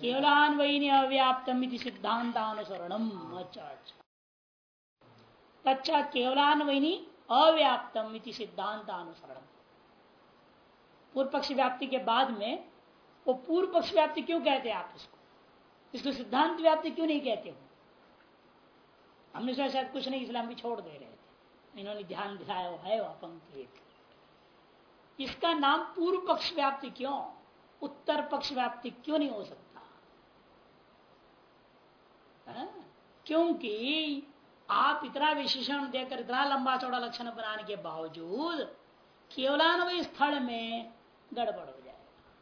केवलान्वयी अव्याप्तम सिद्धांतानुसरणम अच्छा अच्छा। अच्छा केवलान्वयी अव्याप्तम सिद्धांतानुसरणम पूर्व पक्ष व्याप्ति के बाद में, वो पूर्व पक्ष व्याप्ति क्यों कहते हैं आप इसको? इसको सिद्धांत व्याप्ति क्यों नहीं कहते हो? हमने सोचा शायद कुछ नहीं, इसलिए भी छोड़ दे रहे थे। इन्होंने ध्यान दिलाया है वह पंक्ति इसका नाम पूर्व पक्ष व्याप्ति क्यों? उत्तर पक्ष व्याप्ति क्यों नहीं हो सकता? है? क्योंकि आप इतना विशेषण देकर इतना लंबा चौड़ा लक्षण बनाने के बावजूद केवलान्वय स्थल में गड़बड़ हो जाएगा।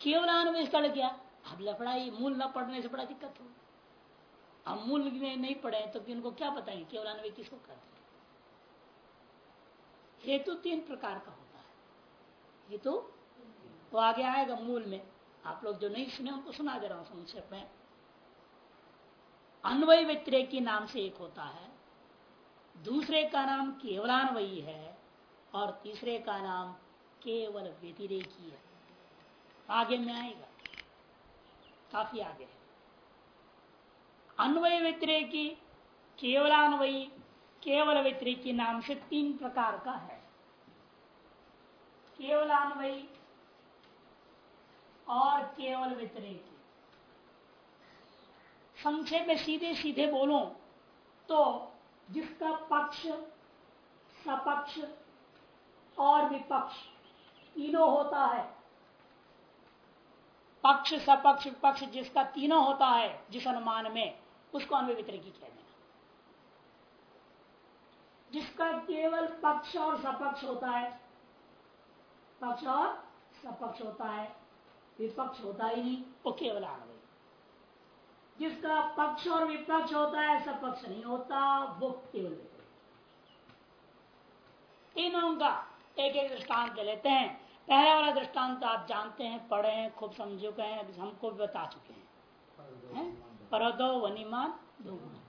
केवलान्वय स्थल क्या? अब लपड़ाई मूल न पढ़ने से बड़ा दिक्कत हो अब मूल में नहीं पढ़े तो उनको क्या बताएँगे? केवलान्वय किसको हैं? हेतु तीन प्रकार का होता है। हेतु वो आगे आएगा मूल में। आप लोग जो नहीं सुने उनको सुना दे रहा हूँ संक्षेप में। अन्वय व्यतिरेकी नाम से एक होता है। दूसरे का नाम केवलान्वयी है और तीसरे का नाम केवल व्यतिरेकी है। आगे में आएगा। काफ़ी आगे है। अन्वय व्यतिरेकी केवलान्वयी, केवल व्यतिरेकी नाम से तीन प्रकार का है। केवलान्वयी और केवल व्यतिरेकी संक्षेप में सीधे सीधे बोलो तो जिसका पक्ष, सपक्ष और विपक्ष तीनों होता है। पक्ष, सपक्ष, विपक्ष जिसका तीनों होता है, जिस अनुमान में, उसको अन्वय व्यतिरेकी कह देना जिसका केवल पक्ष और सपक्ष होता है, पक्ष और सपक्ष होता है। विपक्ष होता ही नहीं वो केवल अन्वय जिसका पक्ष और विपक्ष होता है, ऐसा पक्ष नहीं होता, वो केवल तीनों का एक एक दृष्टांत लेते हैं। पहले वाला दृष्टांत आप जानते हैं, पढ़े हैं, खूब समझ चुके हैं हमको भी बता चुके हैं? परदो, वनिमान धूमा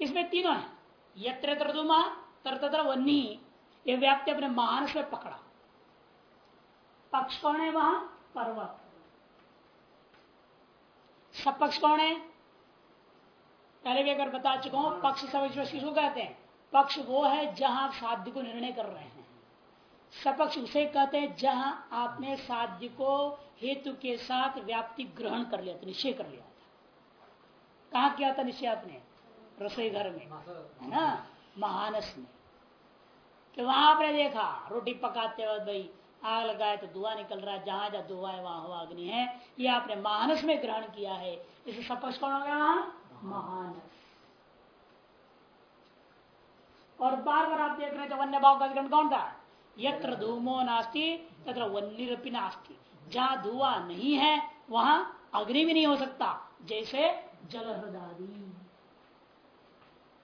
इसमें तीनों है। यत्र तृदुमा तर वन्नी। ये व्याप्ति अपने मानस में पकड़ा। पक्ष कौन है वहाँ? पर्वत। सब पक्ष कौन है? पहले भी अगर बता चुका हूँ, पक्ष सब किसको कहते हैं। पक्ष वो है जहाँ आप साध्य को निर्णय कर रहे हैं। सपक्ष उसे कहते हैं जहाँ आपने साध्य को हेतु के साथ व्याप्ति ग्रहण कर लिया था, निश्चय कर लिया था। कहा किया था निश्चय आपने? रसोई घर में, है ना? महानस में। कि वहाँ आपने देखा, रोटी पकाते वक्त भाई आग लगाए तो धुआँ निकल रहा है, जहाँ जहाँ धुआँ है, वहाँ हुआ अग्नि है। ये आपने महानस में ग्रहण किया है। इसे सपक्ष कौन हो गया? महानस और बार बार आप देख रहे थे वन्य भाव का अधिकरण कौन था? यत्र धूमो नास्ती तथा वन्यरपी नास्ती। जहाँ धुआँ नहीं है, वहाँ अग्नि भी नहीं हो सकता। जैसे जल हृदादी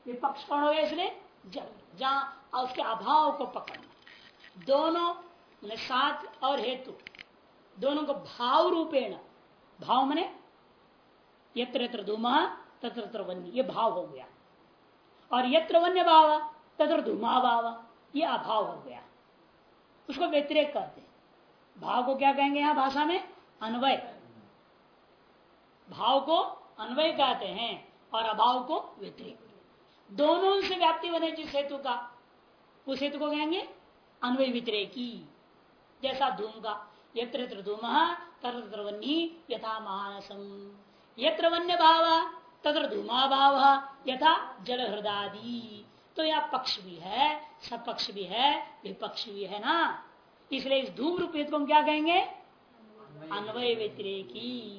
विपक्ष कौन हो गया इसलिए? जल। जहाँ उसके अभाव को पकड़ना दोनों साथ और हेतु, दोनों को भाव रूपेण, भाव मने यत्र यत्र धूमा, तत्र तत्र वन्य, ये भाव हो गया। और यत्र वन्य भाव, तत्र धूमा भाव, ये अभाव हो गया। उसको व्यतिरेक कहते हैं। भाव को क्या कहेंगे यहाँ भाषा में? अन्वय। भाव को अन्वय कहते हैं और अभाव को व्यतिरेक। दोनों से व्याप्ति बने जिस हेतु का, उस हेतु को कहेंगे अन्वय व्यतिरेकी जैसा धूम का यत्र यत्र धूम, तत्र वन्नी यथा महानसम यत्र वन्य भाव तत्र धूमा भाव यथा जल हृदादी तो यह पक्ष भी है, सपक्ष भी है, विपक्ष भी है ना? इसलिए इस धूम रूप हेतु को हम क्या कहेंगे? अन्वय व्यतिरेकी।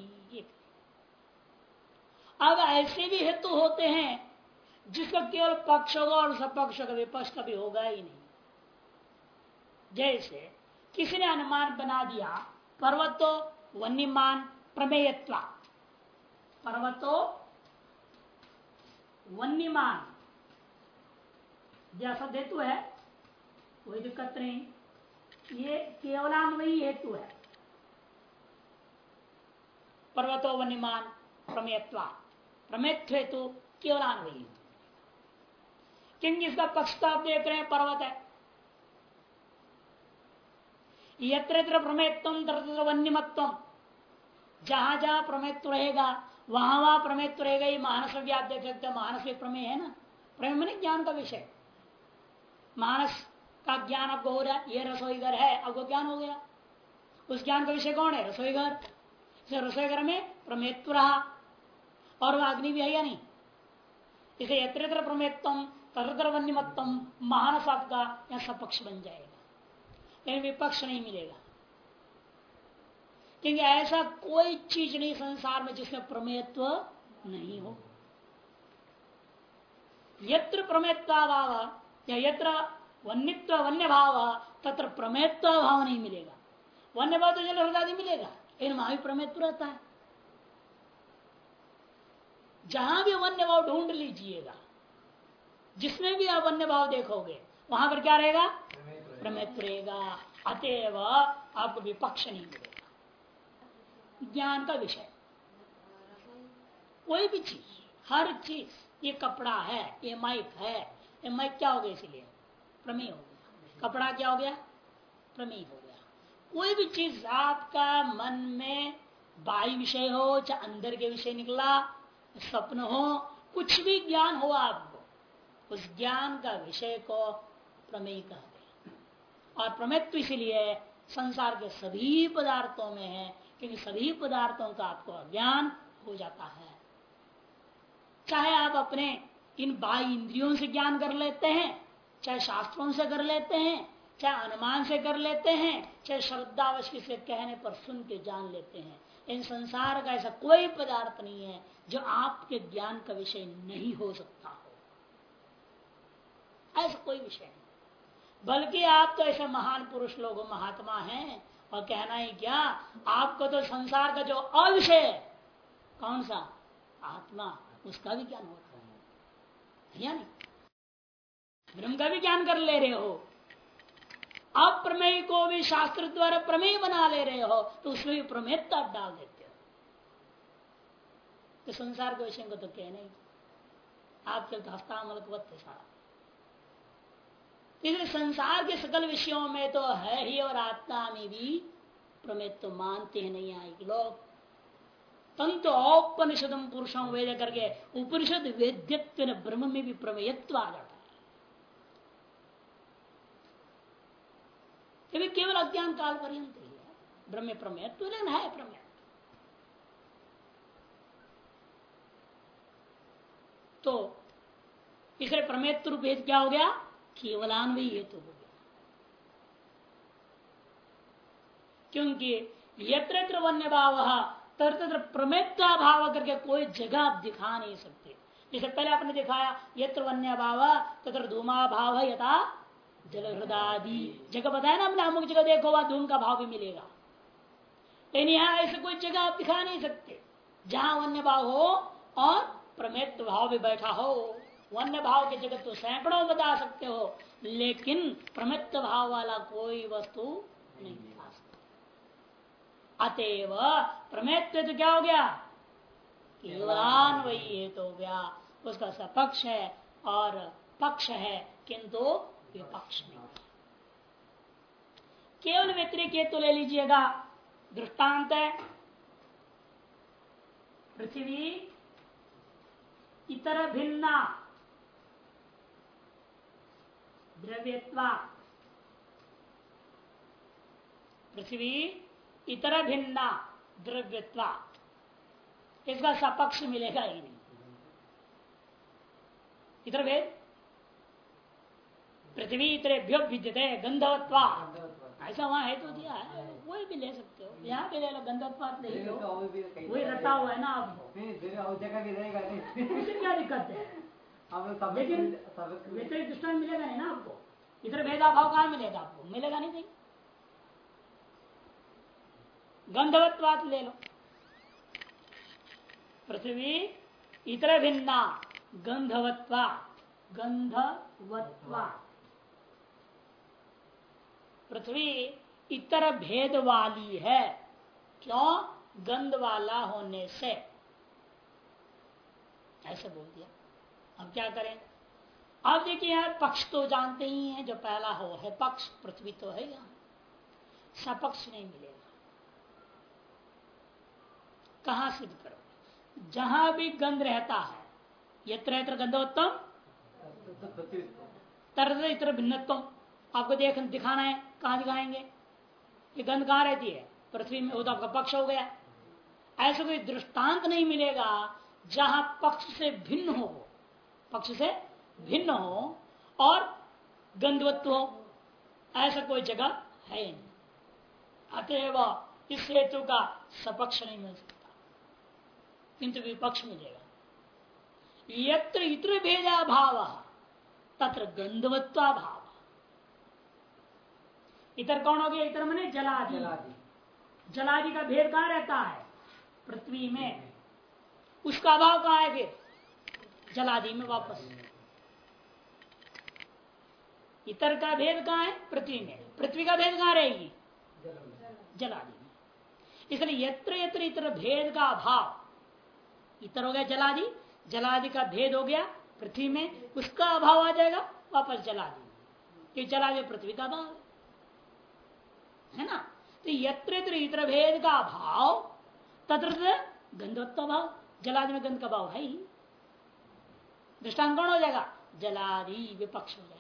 अब ऐसे भी हेतु होते हैं, जिसका केवल पक्ष होगा और सपक्ष का विपक्ष कभी होगा ही नहीं। जैसे किसी ने अनुमान बना दिया, पर्वतो वन्यमान प्रमेयत्वा। पर्वतो वन्यमान। जैसा हेतु है, कोई दिक्कत नहीं। ये केवलान्वयी हेतु है। पर्वतो वन्यमान प्रमेयत्वा। प्रमेत्व हेतु केवलान्वयी क्योंकि इसका पक्ष तो आप देख रहे हैं, पर्वत है। यत्र यत्र प्रमेत्व तत्र वन्यमत्व। जहाँ जहाँ प्रमेत्व रहेगा, वहाँ वहाँ प्रमेत्व रहेगा, ये मानस व्याप्त मानसिक प्रमेय है ना? प्रमेय मैंने ज्ञान का विषय। मानस का ज्ञान आपको हो रहा है, ये रसोई घर है आपको ज्ञान हो गया। उस ज्ञान का विषय कौन है? रसोई घर रसोई घर में प्रमेत्व रहा। और वह अग्नि भी है या नहीं? इसे यत्र प्रमेत्तम तरतर वन्यमत्तम महानस आपका यह सपक्ष बन जाएगा। लेकिन विपक्ष नहीं मिलेगा। क्योंकि ऐसा कोई चीज़ नहीं संसार में जिसमें प्रमेयत्व नहीं हो। यत्र प्रमेयत्वा भाव या यत्र वन्यत्व वन्य भाव तत्र प्रमेयत्व भाव नहीं मिलेगा। वन्य भाव तो जल हृदय मिलेगा, लेकिन वहाँ भी प्रमेयत्व रहता है। जहाँ भी वन्य भाव ढूंढ लीजिएगा, जिसमें भी आप वन्य भाव देखोगे, वहाँ पर क्या रहेगा? रहेगा अतएव आपको विपक्ष नहीं मिलेगा। ज्ञान का विषय। कोई भी चीज़, हर चीज़, ये कपड़ा है, ये माइक है, ये माइक क्या हो गया इसलिए? प्रमेय हो गया। कपड़ा क्या हो गया? प्रमेय हो गया। कोई भी चीज़ आपका मन में बाई विषय हो, चाहे अंदर के विषय निकला, स्वप्न हो, कुछ भी ज्ञान हो आपको, उस ज्ञान का विषय को प्रमेय कहते और प्रमेत्व इसलिए संसार के सभी पदार्थों में है क्योंकि सभी पदार्थों का आपको अज्ञान हो जाता है। चाहे आप अपने इन बाई इंद्रियों से ज्ञान कर लेते हैं, चाहे शास्त्रों से कर लेते हैं, चाहे अनुमान से कर लेते हैं, चाहे श्रद्धावश्य से कहने पर सुन के जान लेते हैं, इन संसार का ऐसा कोई पदार्थ नहीं है जो आपके ज्ञान का विषय नहीं हो सकता हो। ऐसा कोई विषय नहीं। बल्कि आप तो ऐसे महान पुरुष लोग, महात्मा हैं। और कहना ही क्या? आपको तो संसार का जो अविषय है, कौन सा? आत्मा। उसका भी ज्ञान होता है। या नहीं ब्रह्म का भी ज्ञान कर ले रहे हो। अप्रमेय को भी शास्त्र द्वारा प्रमेय बना ले रहे हो तो उसमें भी प्रमेयता डाल देते हो। तो संसार के विषय को तो कह नहीं आपके तो हस्तामलकवत है सारा। इसलिए संसार के सकल विषयों में तो है ही और आत्मा में भी प्रमेय तो मानते हैं, नहीं आए लोग तंतु औपनिषदम पुरुषों वेद करके उपनिषद वेद्यत्व ब्रह्म में भी प्रमेयत्व आ जाता है। केवल अज्ञान काल पर्यंत ही है। ब्रह्म प्रमेयत्व लेकिन है, प्रमेय। तो इसलिए प्रमेयत्व रूप क्या हो गया? केवलान्वयी हेतु हो गया। क्योंकि यत्र वन्य भाव तर तत्र प्रमेत्वा भाव करके कोई जगह आप दिखा नहीं सकते। जैसे पहले आपने दिखाया, यत्र वन्य भाव, तत्र धूमा भाव यथा जल हृदय जगह बताया ना हमने अमुक जगह देखो, वह धूम का भाव भी मिलेगा। लेकिन यहाँ ऐसे कोई जगह आप दिखा नहीं सकते। जहाँ वन्य भाव हो और प्रमेत्व भाव भी बैठा हो। वन्य भाव के जगत तो सैकड़ों बता सकते हो, लेकिन प्रमित भाव वाला कोई वस्तु नहीं दिखा सकते। अतएव प्रमेत्व तो क्या हो गया? केवलान वही है तो गया। उसका सपक्ष है और पक्ष है, किंतु विपक्ष नहीं। केवल व्यतिरिक तो ले लीजिएगा। दृष्टांत है। पृथ्वी इतर भिन्ना। द्रव्यत्वा। पृथ्वी इतर भिन्ना द्रव्यत्वा। इसका सपक्ष मिलेगा ही नहीं। इतर भेद? पृथ्वी इतरेभ्यो विद्यते गंधवत्वा ऐसा वहाँ है तो दिया है। वही भी ले सकते हो। यहाँ भी ले लो गंधवत्वा लो। वही रटा हुआ है ना आपको क्या दिक्कत है? लेकिन व्यतिरिक दृष्टान मिलेगा नहीं ना आपको। इधर भेदा भाव कहा मिलेगा आपको? मिलेगा नहीं कहीं। गंधवत्वात ले लो। पृथ्वी इतर भिन्ना। गंधवत्वा गंधवत्वा पृथ्वी इतर भेद वाली है। क्यों? गंध वाला होने से। ऐसे बोल दिया। अब क्या करें? अब देखिए यार, पक्ष तो जानते ही हैं, जो पहला हो है पक्ष, पृथ्वी तो है यहाँ सपक्ष नहीं मिलेगा। कहा सिद्ध करो जहाँ भी गंध रहता है यत्र यत्र गंधोत्तम तरह इतर भिन्नत्व आपको देख, दिखाना है, कहा दिखाएँगे? ये गंध कहाँ रहती है? पृथ्वी में, वो तो आपका पक्ष हो गया। ऐसा कोई दृष्टांत नहीं मिलेगा जहाँ पक्ष से भिन्न हो पक्ष से भिन्न हो और गंधवत्व हो। ऐसा कोई जगह है नहीं। अतएव इस हेतु का सपक्ष नहीं मिल सकता। किंतु विपक्ष मिलेगा। यत्र इत्र भेजा भाव तत्र गंधवत्वा भाव इतर कौन हो गया? इतर मैंने जलादि। जलादि। जलादि का भेद कहाँ रहता है? पृथ्वी में। उसका अभाव कहा है फिर? जलादि में वापस। इतर का भेद कहाँ है? पृथ्वी में। पृथ्वी का भेद कहाँ रहेगी? जलादि में। इसलिए यत्र यत्र इतर भेद का अभाव। इतर हो गया जलादि जलादि का भेद हो गया पृथ्वी में। उसका अभाव आ जाएगा, वापस जलादि कि जलादि पृथ्वी का अभाव। है ना? तो यत्र इतर भेद का अभाव तत्र गंधत्व भाव जलादि में गंध का भाव है ही। दृष्टांत कौन हो जाएगा, जलादि विपक्ष हो जाएगा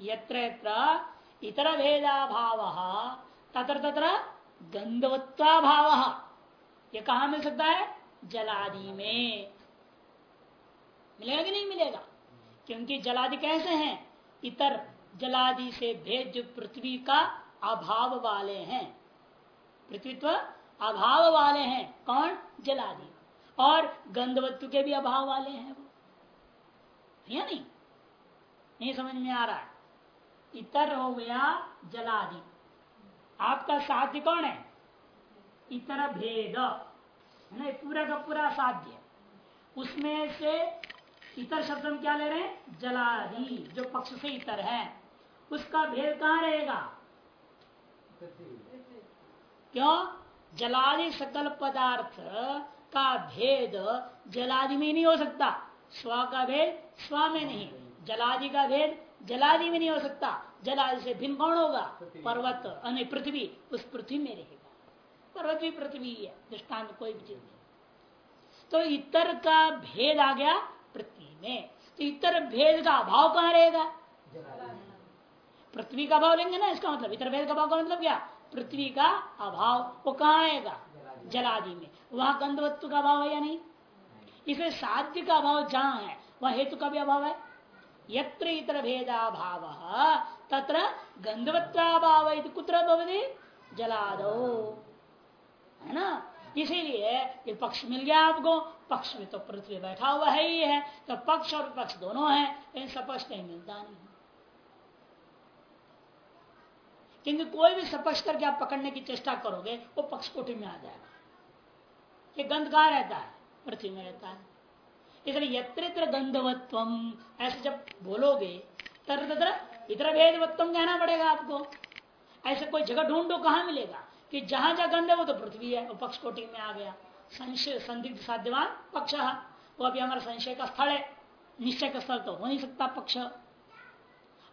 यत्र यत्र इतर भेदा भाव तत्र तत्र गंधवत्वा भाव ये कहा मिल सकता है? जलादि में। मिलेगा कि नहीं मिलेगा? क्योंकि जलादि कैसे हैं? इतर जलादि से भेद जो पृथ्वी का अभाव वाले हैं। पृथ्वीत्व अभाव वाले हैं। कौन? जलादि। और गंधवत्व के भी अभाव वाले हैं वो। या नहीं? नहीं समझ में आ रहा है। इतर हो गया जलादि। आपका साध्य कौन है? इतर भेद। है ना पूरा का पूरा साध्य। उसमें से इतर शब्द हम क्या ले रहे हैं? जलादि जो पक्ष से इतर है। उसका भेद कहाँ रहेगा? क्यों? जलादि सकल पदार्थ का भेद जलादि में नहीं हो सकता। स्व का भेद स्व में नहीं। जलादि का भेद जलादि में नहीं हो सकता। जलादि से भिन्न कौन होगा? पर्वत अन्य पृथ्वी। उस पृथ्वी में रहेगा। पर्वत भी पृथ्वी है। दृष्टांत कोई भी चीज़ नहीं। तो इतर का भेद आ गया पृथ्वी में। तो इतर भेद का अभाव कहाँ रहेगा? पृथ्वी का अभाव लेंगे ना इसका मतलब। इतर भेद का अभाव का मतलब क्या? पृथ्वी का अभाव। वो कहाँ आएगा? जलादि में। वहाँ गंधवत्व का अभाव है या नहीं? इसलिए साध्य का अभाव जहाँ है, वह हेतु का भी अभाव है। यत्र इतर भेदा भाव, तत्र गंधवत्वाभाव कुत्र भवती? जलादो। है ना? इसीलिए ये पक्ष मिल गया आपको। पक्ष में तो पृथ्वी बैठा हुआ है ही है। तो पक्ष और पक्ष दोनों है इन सपक्ष नहीं मिलता नहीं क्योंकि कोई भी सपक्ष करके आप पकड़ने की चेष्टा करोगे, वो पक्ष कोटि में आ जाएगा। ये गंध कहा रहता है, पृथ्वी में रहता है। इसलिए यत्र गंधवत्व, ऐसे जब बोलोगे तर तत्र इतर भेदवत्व कहना पड़ेगा आपको। ऐसे कोई जगह ढूंढो, कहा मिलेगा? कि जहाँ जहाँ गंध है, वो तो पृथ्वी है, वो पक्ष कोटि में आ गया। संशय, संदिग्ध साध्यवान पक्ष वो अभी हमारा संशय का स्थल है। निश्चय का स्थल तो हो नहीं सकता पक्ष।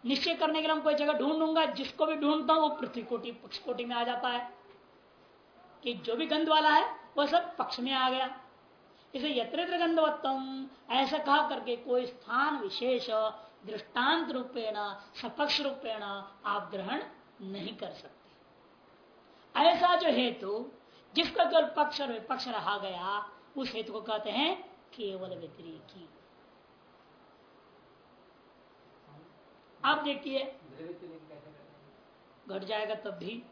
निश्चय करने के लिए हम कोई जगह ढूंढूँगा, जिसको भी ढूंढता हूँ, वो पृथ्वी कोटि, पक्ष कोटि में आ जाता है। कि जो भी गंध वाला है वह सब पक्ष में आ गया। इसे यत्र गंधवत्तम, ऐसा कहा करके कोई स्थान विशेष दृष्टांत रूपेण, सपक्ष रूपेण आप ग्रहण नहीं कर सकते। ऐसा जो हेतु, जिसका केवल पक्ष और विपक्ष रहा गया, उस हेतु को कहते हैं केवल व्यतिरिकी। आप देखिए, घट जाएगा तब भी।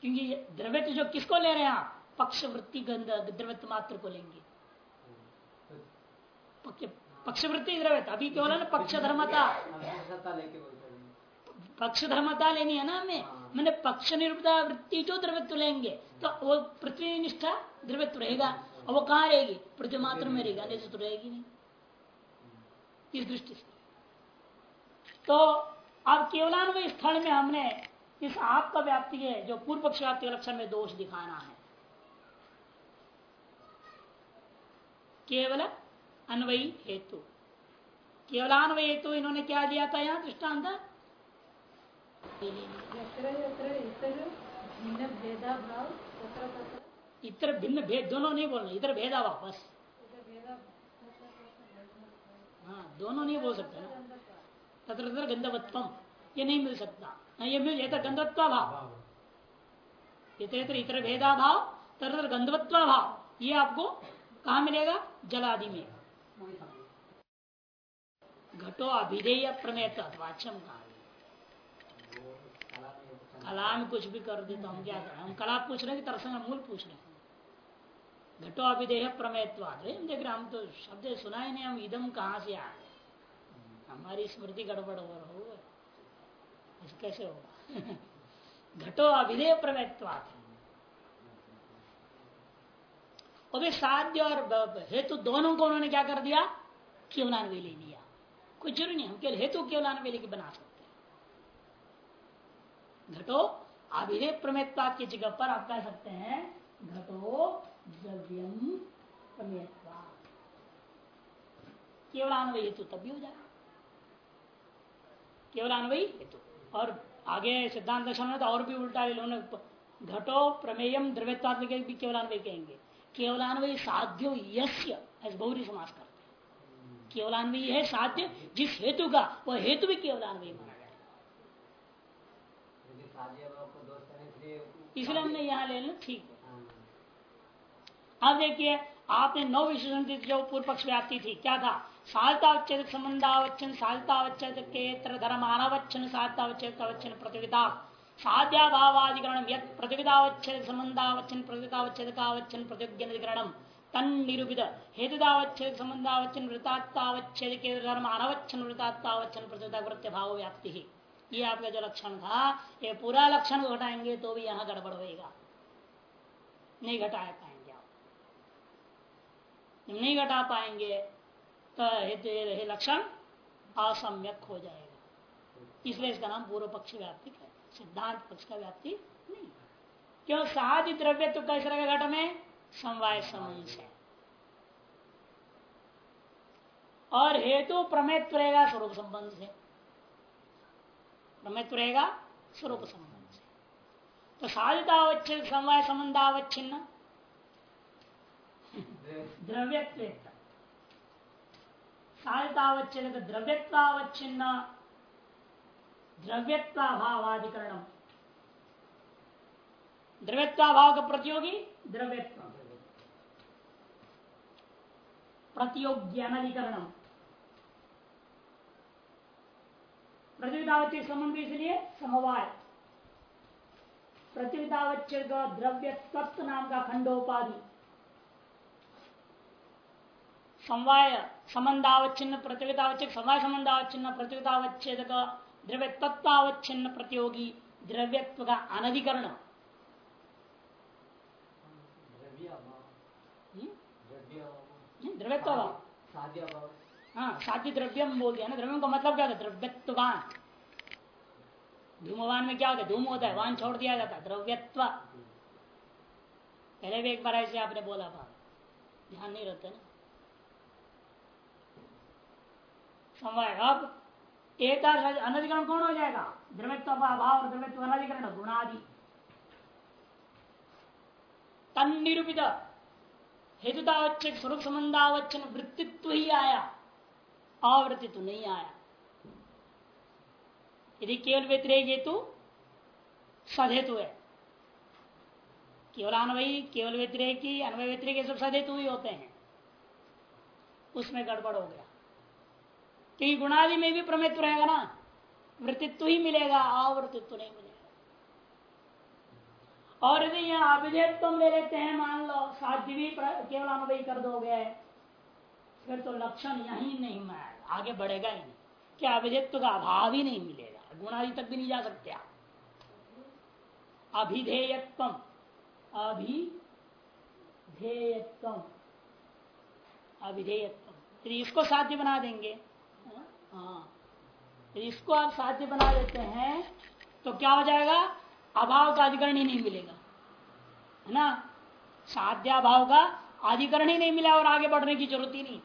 क्योंकि द्रव्यत्व जो किसको ले रहे हैं आप? पक्ष वृत्ति गंध द्रव्यत्व मात्र को लेंगे। पक्ष वृत्ति द्रव्यत्व अभी केवल ना पक्ष धर्मता पक्ष धर्मता लेनी है ना हमें? हाँ। मैंने पक्ष निरूपता वृत्ति जो द्रव्यत्व लेंगे। तो वो पृथ्वी निष्ठा द्रव्यत्व रहेगा। और वो कहाँ रहेगी? पृथ्वी मात्र में रहेगा नहीं तो रहेगी नहीं। इस दृष्टि से। तो अब केवलान्वय स्थल में हमने इस आपका व्याप्ति है जो पूर्व पक्ष व्याप्ति के लक्षण में दोष दिखाना है। केवल अन्वयी हेतु। केवलान्वय हेतु इन्होंने क्या दिया था यहाँ दृष्टांत? इतर भिन्न भेद, दोनों नहीं बोलना इधर भेदा वापस। हाँ दोनों नहीं बोल सकते ना। तत्र तत्र गंधवत्वम ये नहीं मिल सकता। ये मिल जाता गंधवत्व भाव इतर इतर इतर भेदा भाव तरह गंधवत्व भाव ये आपको कहा मिलेगा? जल आदि में। घटो अभिधेय प्रमेय वाच्यम कहा कला में कुछ भी कर देता हम क्या करें? हम कला पूछ रहे हैं कि तरसन मूल पूछ रहे हैं। घटो अभिधेय प्रमेयत्वाद देख रहे हम तो शब्द सुना ही नहीं, हम इदम कहाँ से आए? हमारी स्मृति गड़बड़ हो रहा कैसे होगा? घटो अभिधेय प्रमेयत्वाद और साध्य और हेतु दोनों को उन्होंने क्या कर दिया? केवलान ले लिया। कोई ज़रूरी नहीं, हम केवल हेतु केवलान वेली की बना सकते घटो अभिधेय प्रमेयत्वा की जगह पर आप कह सकते हैं, घटो द्रव्यम प्रमेयत्वा। केवल अन्वय हेतु तभी हो जाएगा केवल अन्वय हेतु। और आगे सिद्धांत दर्शन में तो और भी उल्टा घटो प्रमेयम द्रव्यत्वाद भी केवल अन्वय कहेंगे। केवलान्वयी साध्यो यस्य बहुरी समास करते केवलान्वयी है साध्य, जिस हेतु का, वह हेतु भी केवलान्वयी माना इसलिए हमने यहाँ ले लेना ठीक अब देखिए, आपने नौ विशेषण जो पूर्व पक्ष व्याप्ति थी। क्या था? सालतावच्छेद संबंधावच्छन सालतावच्छेद केत्र धर्म अनावच्छन सालतावच्छेद अवच्छन प्रतियोगिता साध्याभावाधिकरण प्रतिविधावच्छेद संबंधावच्छन प्रतिविधावच्छेद कावच्छन प्रतिज्ञान तन निरूपित हेतुदावच्छेद संबंधावच्छन वृतात्तावच्छेद के धर्म, अनवच्छन वृतात्तावच्छन प्रतिविधा वृत्ति भाव व्याप्ति ही ये आपका जो लक्षण था, ये पूरा लक्षण घटाएँगे तो भी यहाँ गड़बड़ होगा नहीं घटा पाएँगे आप। नहीं घटा पाएँगे तो लक्षण असम्यक हो जाएगा। इसलिए इसका नाम पूर्व पक्ष व्याप्ति है सिद्धांत पक्ष का व्याप्ति नहीं क्यों साधि द्रव्य तो कैसे रहेगा घट में समवाय संबंध से और हेतु प्रमेत्व रहेगा स्वरूप संबंध से। प्रमेत्व रहेगा स्वरूप संबंध से। तो साधितावच्छिन्न, समवाय संबंधावच्छिन्न। द्रव्यत्व साधितावच्छिन्न द्रव्यत्वावच्छिन्न। द्रव्यत्वाभावाधिकरण द्रव्यत्वाभाव का प्रतियोगी, द्रव्यत्व। प्रतियोगी अनधिकरण प्रतियोगितावच्य संबंध इसलिए समवाय। प्रतियोगितावच्य द्रव्य तत्व नाम का खंडोपाधि। समवाय, संबंधावच्छिन्न प्रतियोगितावच्छेद समवाय, संबंधावच्छिन्न प्रतियोगितावच्छेद द्रव्य तत्वावच्छिन्न प्रतियोगी द्रव्यत्व का अनधिकरण। द्रव्यत्व हाँ साध्य द्रव्यम बोल दिया ना द्रव्यम का मतलब क्या होता है? द्रव्यत्वान धूमवान में क्या होता है? धूम होता है वान छोड़ दिया जाता है द्रव्यत्व। पहले भी एक बार ऐसे आपने बोला था। ध्यान नहीं रहता ना। समय अब अनधिकरण कौन हो जाएगा? द्रव्यत्व अभाव और द्रव्यत्व अनधिकरण, गुणादि। तन निरूपित। हेतुतावच्छक स्वरूप संबंधावच्छन वृत्तित्व ही आया। अवृत्तित्व नहीं आया। यदि केवल व्यतिरेक हेतु सदहेतु है। केवल अनवयी, केवल व्यतिरेक, अनवय व्यतिरेक सब सदहेतु ही होते हैं। उसमें गड़बड़ हो गया। क्योंकि गुणादि में भी प्रमेत्व रहेगा ना? वृत्तित्व ही मिलेगा अवृत्तित्व नहीं मिलेगा। और यदि यहाँ अभिधेय तुम ले लेते हैं, मान लो, साध्य भी केवल अनुभवी कर दोगे, फिर तो लक्षण यही नहीं मैं आगे बढ़ेगा ही नहीं। क्या अभिधेयत्व का अभाव ही नहीं मिलेगा? गुणादि तक भी नहीं जा सकते आप। अभिधेयत्व अभिधेयत्व अभिधेयत्व इसको साध्य बना देंगे इसको आप साध्य बना देते हैं तो क्या हो जाएगा? अभाव का अधिकरण ही नहीं मिलेगा। है ना? साध्याभाव का अधिकरण ही नहीं मिला और आगे बढ़ने की ज़रूरत ही नहीं।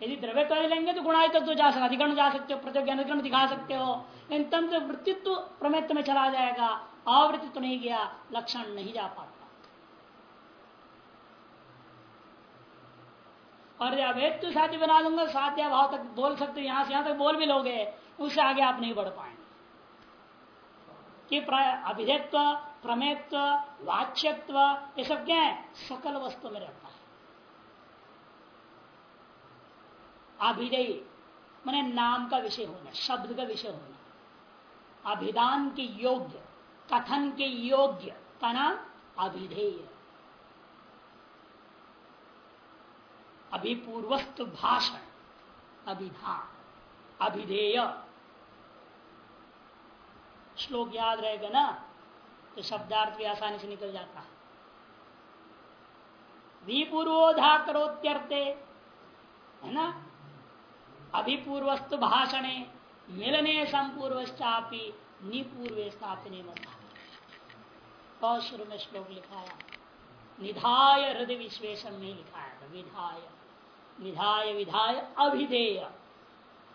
यदि द्रव्य तो लेंगे तो गुणाई तो जा सकते अधिकरण जा सकते हो प्रतिज्ञान दिखा सकते हो इन तंत्र वृत्तित्व प्रमेत्व में चला जाएगा, आवृत्ति तो नहीं गया, लक्षण नहीं जा पाता। और अवैध तो साध्य बना दूँगा, साध्या भाव तक बोल सकते यहाँ से यहाँ तक बोल भी लोगे, उससे आगे आप नहीं बढ़ पाएँगे। कि अभिधेत्व, प्रमेत्व, वाच्यत्व, ये सब क्या है? सकल वस्तु में रहता है। अभिधेय, मैंने नाम का विषय होना, शब्द का विषय होना। अभिधान के योग्य, कथन के योग्य का नाम अभिधेय। अभिपूर्वस्त भाषण, अभिधान, अभिधेय। श्लोक याद रहेगा ना तो शब्दार्थ भी आसानी से निकल जाता है। विपूर्वोधा करोत्यर्थे है ना? अभिपूर्वस्तु भाषणे, मिलने संपूर्वश्चापी, निपूर्वे स्थापने बहुत शुरू में श्लोक लिखाया। निधाय हृदय विश्वेशन में लिखाया था विधाय विधाय विधाय, अभिधेय।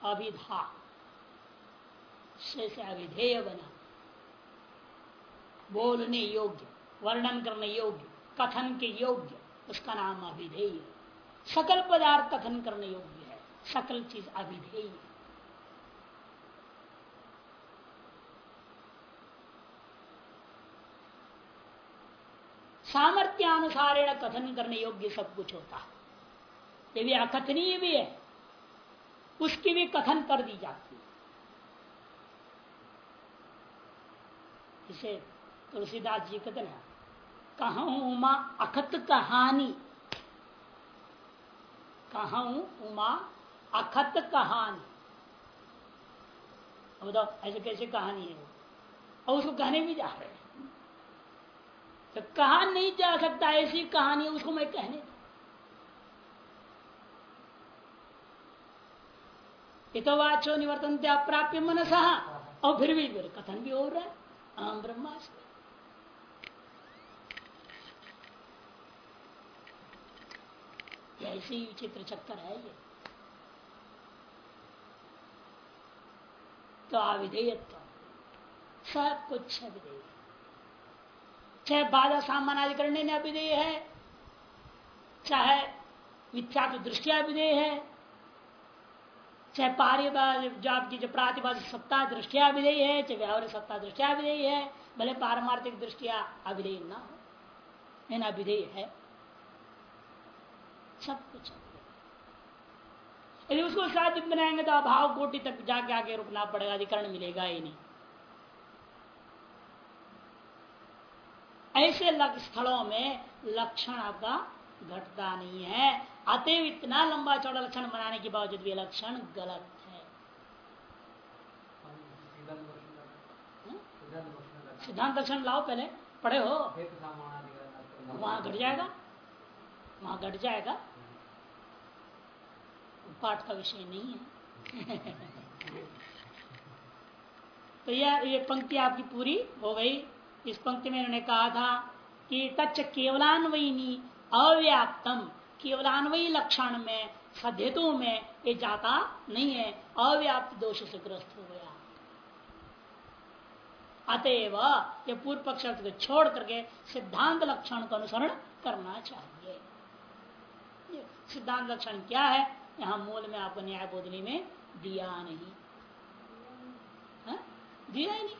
अभिधा। से अभिधेय बना। बोलने योग्य, वर्णन करने योग्य, कथन के योग्य, उसका नाम अभिधेय। सकल पदार्थ कथन करने योग्य है। सकल चीज़ अभिधेय। सामर्थ्यानुसारेण कथन करने योग्य सब कुछ होता है। ये भी अकथनीय भी है। उसकी भी कथन कर दी जाती है। इसे तुलसीदास जी कहते ना कहा उमा अखत कहानी? कहा उमा अखत कहानी? बताओ, ऐसे कैसे कहानी है और उसको कहने भी जा रहे हैं। तो कहा नहीं जा सकता ऐसी कहानी उसको मैं कहने इतवाचो निवर्तन अप्राप्य मनसा। और फिर भी कथन भी हो रहा है। आम ब्रह्मास्त्र। ऐसे ही विचित्र चक्कर है ये। तो अविधेयत्व। सब कुछ अविधेय। चाहे बाधा सामान आदि करने में अभिधेय है, चाहे मिथ्या की दृष्टिया अभिधेय है चाहे पारी जो आपकी जो प्रातिभाषिक सत्ता दृष्टिया अभिधेय है, चाहे व्यावहारिक सत्ता दृष्टिया अभिधेय है, भले पारमार्थिक दृष्टिया अभिधेय ना हो, लेकिन अभिधेय है। सब कुछ यदि उसको साधित बनाएँगे तो अभाव कोटि तक जाके आगे रुकना पड़ेगा, अधिकरण मिलेगा ही नहीं। ऐसे स्थलों में लक्षण आपका घटता नहीं है। अतएव इतना लंबा चौड़ा लक्षण बनाने के बावजूद भी लक्षण गलत है। सिद्धांत लक्षण लाओ पहले, पढ़े हो। वहाँ घट जाएगा। वहाँ घट जाएगा। पाठ का विषय नहीं है। तो यह ये पंक्ति आपकी पूरी हो गई। इस पंक्ति में उन्होंने कहा था कि तच्च केवलान्वयी अव्याप्तम। केवलान्वयी लक्षण में सध्यतु में ये जाता नहीं है। अव्याप्त दोष से ग्रस्त हो गया। अतएव ये पूर्व पक्ष को छोड़ करके सिद्धांत लक्षण का अनुसरण करना चाहिए। सिद्धांत लक्षण क्या है? यहाँ मूल में आपको न्याय बोधनी में दिया नहीं। हा? दिया ही नहीं।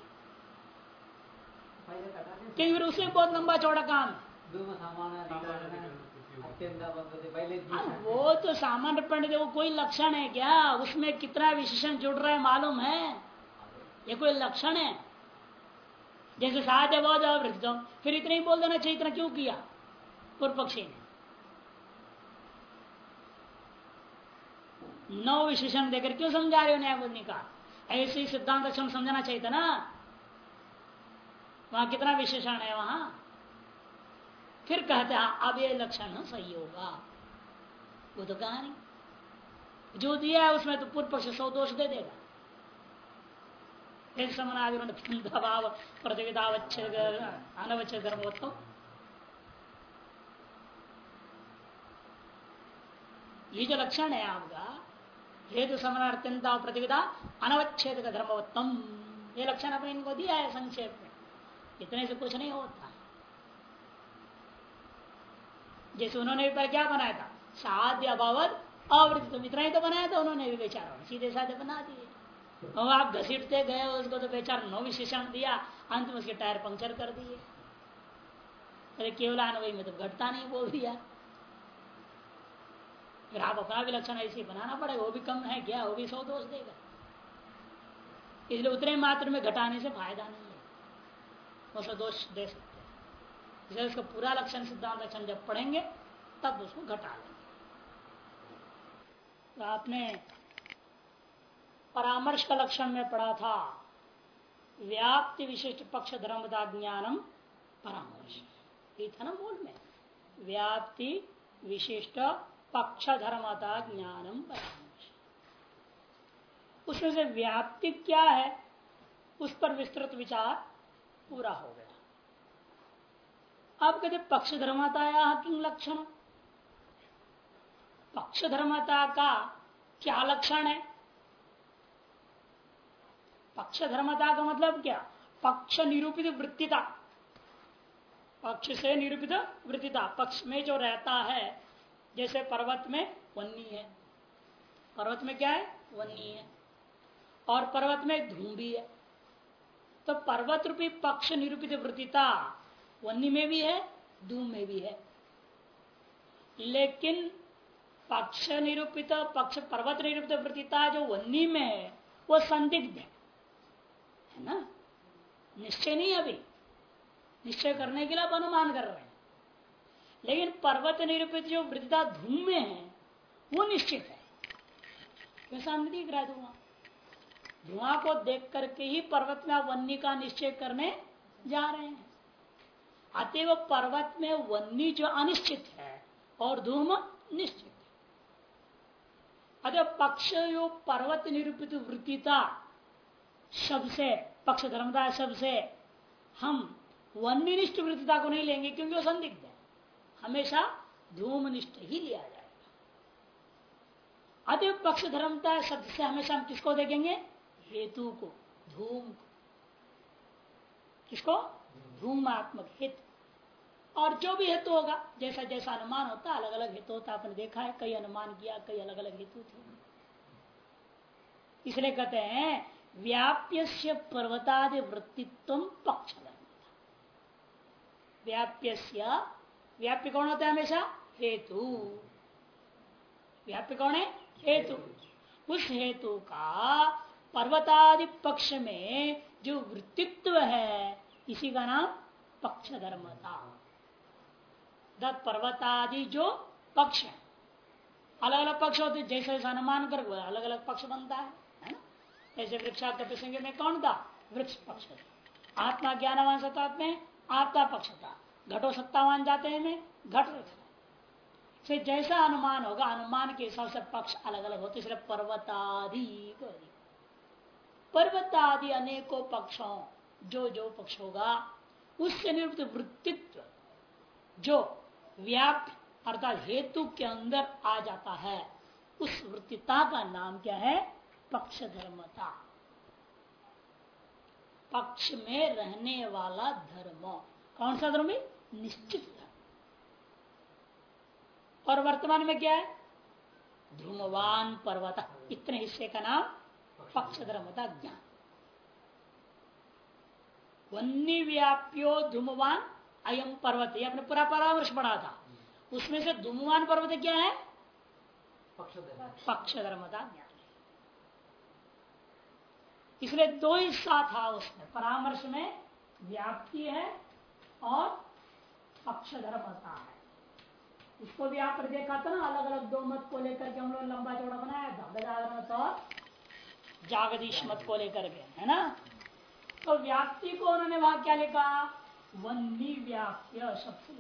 क्योंकि उसे बहुत लंबा चौड़ा काम। वो तो सामान्य पंडित वो कोई लक्षण है क्या? उसमें कितना विशेषण जुड़ रहा है मालूम है? ये कोई लक्षण है? जैसे साध्य बहुत अवृत फिर इतना ही बोल देना चाहिए, इतना क्यों किया? पूर्व पक्षी ने। नौ विशेषण देकर क्यों समझा रहे हो न्यायबोधनी का? ऐसे ही सिद्धांत समझाना चाहिए था ना? वहाँ कितना विशेषण है वहाँ? फिर कहते हैं, अब ये लक्षण सही होगा। वो तो कहा नहीं जो दिया है उसमें तो पूर्व पक्ष सौ दोष दे देगा। दबाव, प्रतिविधावच्छेद, अनवच्छेद धर्मोत्तम ये जो लक्षण है आपका हेतु समन अत्यंता प्रतिविधा, अनवच्छेद का धर्मवत्तम, ये लक्षण अपने इनको दिया है संक्षेप में। इतने से कुछ नहीं होता। जैसे उन्होंने भी क्या बनाया था? साध्य अभाव अवृत्त इतना ही तो बनाया था, उन्होंने भी बेचारा सीधे साधे बना दिए। और आप घसीटते गए, उसको तो बेचारा नो विशेषण दिया, अंत में उसके टायर पंक्चर कर दिए। अरे केवल अनुभवी में तो घटता नहीं बोल दिया फिर आप अपना भी लक्षण ऐसे बनाना पड़ेगा, वो भी कम है क्या? वो भी सौ दोष देगा। इसलिए उतने मात्र में घटाने से फ़ायदा नहीं है। वो सब दोष दे सकते। इसलिए उसका पूरा लक्षण सिद्धांत लक्षण जब पढ़ेंगे, तब उसको घटा लेंगे। तो आपने परामर्श का लक्षण में पढ़ा था, व्याप्ति विशिष्ट पक्ष धर्मता ज्ञानम परामर्श। ये था ना मूल में। व्याप्ति विशिष्ट पक्ष धर्मता ज्ञानम परामर्श। उसमें से व्याप्ति क्या है, उस पर विस्तृत विचार पूरा हो गया। अब कहते पक्ष धर्मता किंग लक्षण। पक्ष धर्मता का क्या लक्षण है? पक्ष धर्मता का मतलब क्या? पक्ष निरूपित वृत्तिता। पक्ष से निरूपित वृत्तिता। पक्ष में जो रहता है, जैसे पर्वत में वन्नी है। पर्वत में क्या है? वन्नी है। और पर्वत में धूम भी है। तो पर्वत रूपी पक्ष निरूपित वृत्तिता वन्नी में भी है, धूम में भी है। लेकिन पक्ष निरूपित, पक्ष पर्वत निरूपित वृत्तिता जो वन्नी में है, वो संदिग्ध है। है ना? निश्चय नहीं अभी। निश्चय करने के लिए आप अनुमान कर रहे हैं। लेकिन पर्वत निरूपित जो वृद्धा धूम में है, वो निश्चित है। क्यों सामने धुआँ? धुआँ को देख करके ही पर्वत में वन्नी का निश्चय करने जा रहे हैं। अतएव पर्वत में वन्नी जो अनिश्चित है और धूम निश्चित अतः पक्ष जो पर्वत निरूपित वृत्तिता शब्द से पक्ष धर्मता शब्द से हम वन्यनिष्ठ वृत्तिता को नहीं लेंगे क्योंकि वो संदिग्ध है। हमेशा धूमनिष्ठ ही लिया जाएगा। अतः पक्ष धर्मता शब्द से हमेशा हम किसको देखेंगे? हेतु को, धूम को। किसको? धूमात्मक हेतु। और जो भी हेतु होगा, जैसा जैसा अनुमान होता अलग अलग हेतु होता आपने देखा है, कई अनुमान किया, कई अलग अलग हेतु थे। इसलिए कहते हैं व्याप्य पर्वतादि वृत्तित्व पक्ष व्याप्य व्याप्य कौन होता है हमेशा? हेतु। व्याप्य कौन है? हेतु। उस हेतु का पर्वतादि पक्ष में जो वृत्तित्व है इसी का नाम पक्ष धर्मता दत्त पर्वतादि जो पक्ष है। अलग अलग पक्ष होते जैसे जैसा अनुमान कर अलग अलग पक्ष बनता है है ना? जैसे प्रसंग में कौन था? वृक्ष पक्ष आत्मा ज्ञानवान सत्ता में आपका पक्ष था। घटो सत्तावान जाते हैं में, घट से जैसा अनुमान होगा, अनुमान के हिसाब से पक्ष अलग अलग होते पर्वतादि पर्वतादि अनेकों पक्षों जो जो पक्ष होगा, उससे निवृत्त वृत्तित्व, जो व्याप्त अर्थात हेतु के अंदर आ जाता है, उस वृत्तिता का नाम क्या है? पक्ष धर्मता। पक्ष में रहने वाला धर्म। कौन सा धर्म? है निश्चित धर्म। और वर्तमान में क्या है? ध्रुमवान पर्वत। इतने हिस्से का नाम पक्ष धर्मता ज्ञान। वन्य व्याप्यो धूमवान अयम पर्वत। ये अपने पूरा परामर्श पढ़ा था। उसमें से धूमवान पर्वत क्या है? पक्ष धर्मता ज्ञान। इसलिए दो हिस्सा था उसमें। परामर्श में व्याप्ति है और पक्ष धर्मता है उसको भी आप देखा था ना अलग अलग दो मत को लेकर के हम लोग लंबा चौड़ा बनाया था। गदाधर मत और जागदीश मत को लेकर के है ना? तो व्याप्ति को उन्होंने वहाँ क्या लिखा? वन्नी व्याप्य सबसे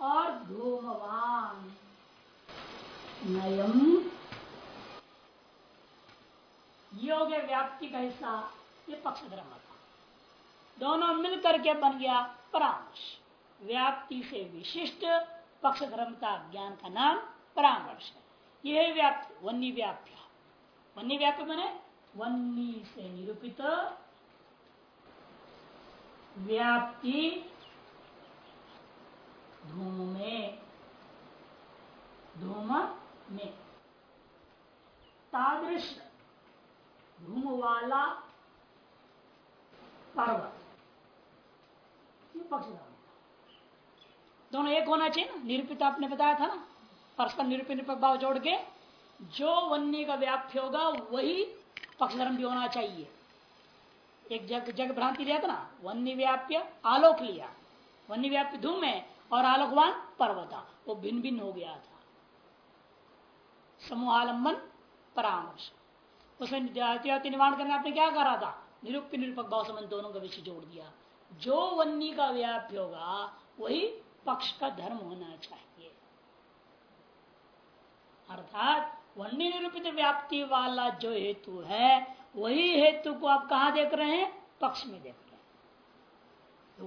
और धूमवान। नयम। योग व्याप्ति का हिस्सा ये पक्ष धर्म था। दोनों मिलकर के बन गया परामर्श। व्याप्ति से विशिष्ट पक्ष धर्मता ज्ञान का नाम परामर्श। है यह व्याप्ति वन्य व्याप्य वन्य व्याप्य बने वन्नी से निरूपित व्याप्ति धूम में धूम में तादृश धूम वाला पर्वत पक्ष दोनों एक होना चाहिए ना। निरूपित आपने बताया था ना। परस्पर निरूपित भाव जोड़ के जो वन्य का व्याप्य होगा, वही पक्षधर्म भी होना चाहिए। एक जग जग भ्रांति लिया था ना वन्य व्याप्य, आलोक लिया। वन्य व्याप्य धूम है, और आलोकवान पर्वता वो भिन्न भिन्न हो गया था। समूहालंबन, परामर्श। उसमें निर्माण करने आपने क्या करा था? निरुक्त, निरूपक भाव संबंध दोनों का विषय जोड़ दिया। जो वन्य का व्याप्य होगा, वही पक्ष का धर्म होना चाहिए। अर्थात वन्य निरूपित व्याप्ति वाला जो हेतु है, वही हेतु को आप कहा देख रहे हैं? पक्ष में देख रहे हैं।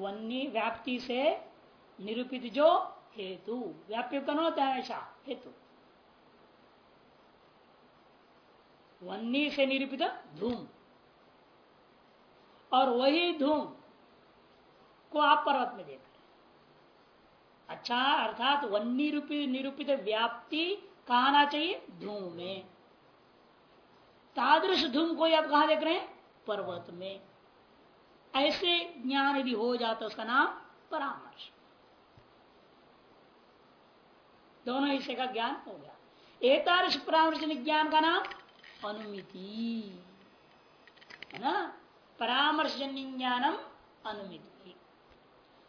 वन्य व्याप्ति से निरूपित जो हेतु, व्याप्य कौन होता है? ऐसा, हेतु। वन्नी से निरूपित धूम। और वही धूम को आप पर्वत में देख रहे हैं। अच्छा अर्थात वन्नी रूपी निरूपित व्याप्ति कहा आना चाहिए? धूम में। तादृश धूम को आप कहा देख रहे हैं? पर्वत में। ऐसे ज्ञान यदि हो जाता उसका नाम परामर्श। दोनों हिस्से का ज्ञान हो गया। एतादृश परामर्श ज्ञान का नाम अनुमिति। है ना? परामर्श ज्ञानम अनुमिति।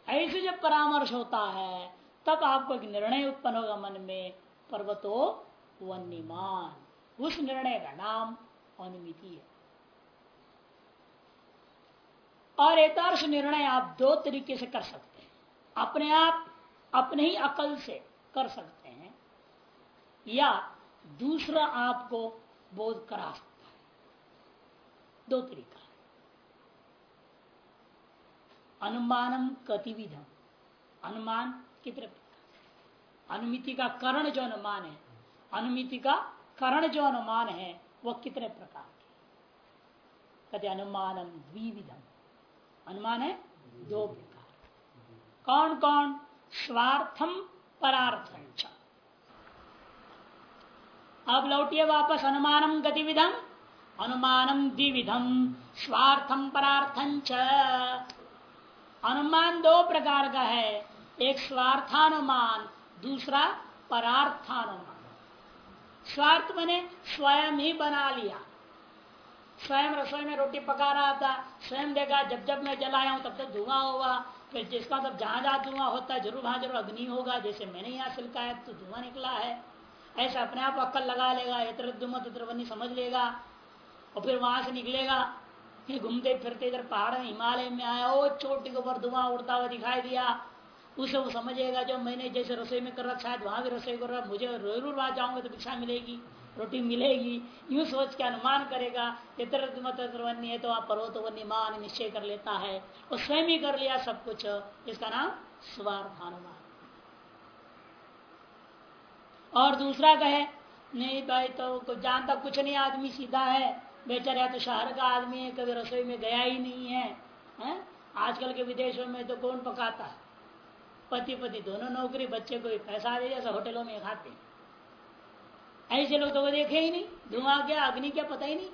ऐसे जब परामर्श होता है, तब आपको एक निर्णय उत्पन्न होगा मन में। पर्वतो वन्यमान। उस निर्णय का नाम अनुमिति है। और एतार्श निर्णय आप दो तरीके से कर सकते हैं। अपने आप, अपने ही अकल से कर सकते हैं, या दूसरा आपको बोध करा सकता है। दो तरीका अनुमानम गतिविधम। अनुमान कितने अनुमिति का करण जो अनुमान है, अनुमिति का करण जो अनुमान है वह कितने प्रकार के कहते अनुमानम द्विविधम। अनुमान है दो प्रकार। कौन कौन स्वार्थम, परार्थम अब लौटिए वापस, अनुमानम गतिविधम। अनुमानम द्विविधम, स्वार्थम, परार्थम अनुमान दो प्रकार का है। एक स्वार्थानुमान दूसरा परार्थानुमान स्वार्थ मैंने स्वयं ही बना लिया। स्वयं रसोई में रोटी पका रहा था, स्वयं देखा जब जब मैं जलाया हूँ, तब तक धुआँ होगा। फिर जिसका तब जहाँ जहाँ धुआँ होता है, ज़रूर वहाँ ज़रूर अग्नि होगा। जैसे मैंने यहाँ सिलकाया तो धुआँ निकला है। ऐसा अपने आप अक्कल लगा लेगा इतर दुम बनी समझ लेगा, और फिर वहाँ से निकलेगा। फिर घूमते फिरते इधर पहाड़ में, हिमालय में आया वो चोटी के ऊपर धुआँ उड़ता हुआ दिखाई दिया। उसे वो समझेगा जो मैंने जैसे रसोई में कर रहा शायद वहाँ भी रसोई कर रहा मुझे ज़रूर वहाँ जाऊँगा तो भिक्षा मिलेगी रोटी मिलेगी। यूँ सोच के अनुमान करेगा इतर वन्य है तो आप पर्वत वन्य मान निश्चय कर लेता है और स्वयं ही कर लिया सब कुछ इसका नाम स्वार्थानुमान। और दूसरा कहे नहीं भाई तो जानता कुछ नहीं आदमी सीधा है। बेचारा तो शहर का आदमी है कभी रसोई में गया ही नहीं है, है? आजकल के विदेशों में तो कौन पकाता? है पति पति दोनों नौकरी, बच्चे को भी पैसा दे जैसे होटलों में खाते ऐसे लोग तो वो देखे ही नहीं। धुआँ क्या, अग्नि क्या, पता ही नहीं।